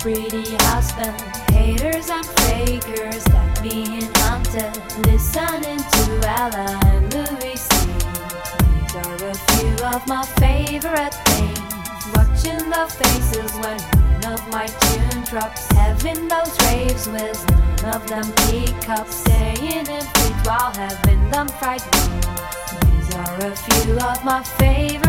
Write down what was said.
pretty husband. Haters and fakers that being hunted. Listening to Ella and Louis sing. These are a few of my favorite things. Watching the faces when one of my tune drops. Having those raves with none of them pickups. Staying in feet while having them fried. These are a few of my favorite